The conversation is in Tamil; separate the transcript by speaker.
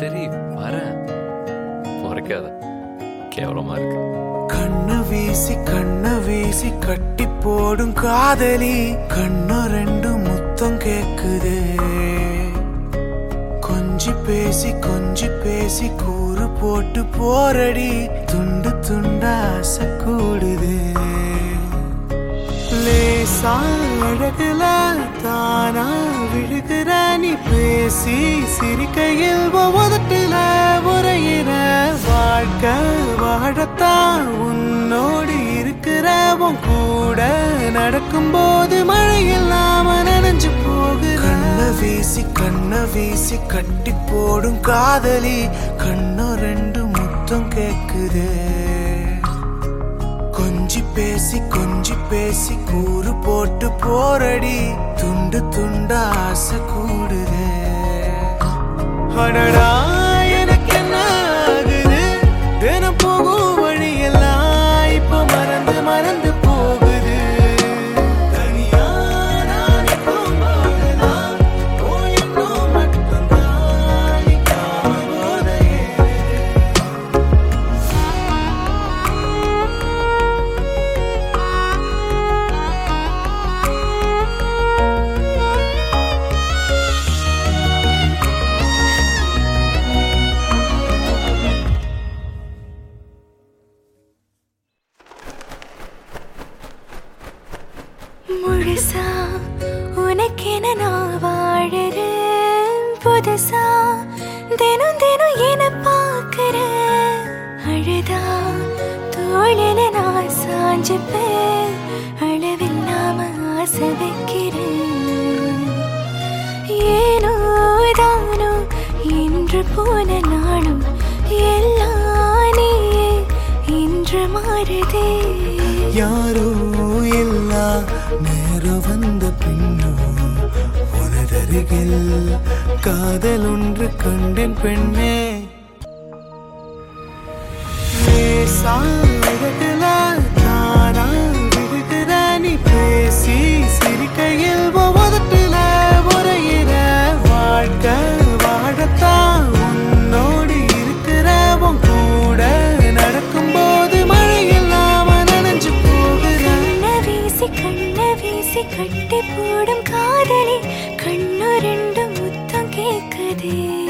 Speaker 1: சரி வரேன். முறைக்காத. கேவலமா இருக்கு.
Speaker 2: கண்ணு வீசி கண்ணு வீசி கட்டி போடும் காதலி. கண்ணு ரெண்டு முத்தம் கேக்குது. கொஞ்சி பேசி கொஞ்சி பேசி கூறு போட்டு போரடி துண்டு துண்டா ஆசை கூடுதே. லேசா அழகுல தானா விழுகிற நீ பேசி சிரிக்கையில் ஒவ்வொருத்தில உரையிற வாழ்க்கை வாழத்தான் உன்னோடு இருக்கிற உன் கூட நடக்கும்போது மழை இல்லாம நனைஞ்சு போகிற கண்ண வீசி கண்ண வீசி கட்டி போடும் காதலி. கண்ணோ ரெண்டு முத்தம் கேக்குது. கொஞ்சி பேசி கொஞ்சி பேசி கூறு போட்டு போரடி துண்டு துண்டு ஆசை கூடுது. அடடா
Speaker 3: முழுசா உனக்கென நான் வாழறேன். புதுசா தினம் தினம் என பார்க்கிறேன். அழுதா தோழில நான் சாஞ்சுப்பேன். அளவில்லாம ஆசை வைக்கிறேன். ஏனோ தானோ இன்று போன நாளும் எல்லாம் நீயே இன்று மாறுதே.
Speaker 2: யாரோ இல்லா நேரம் வந்த பின்னோ உனதருகில் காதல் ஒன்று கண்டேன் பெண்ணே. லேசா
Speaker 3: வீசி கட்டி போடும் காதலி கண்ணு ரெண்டு முத்தம் கேட்குதே.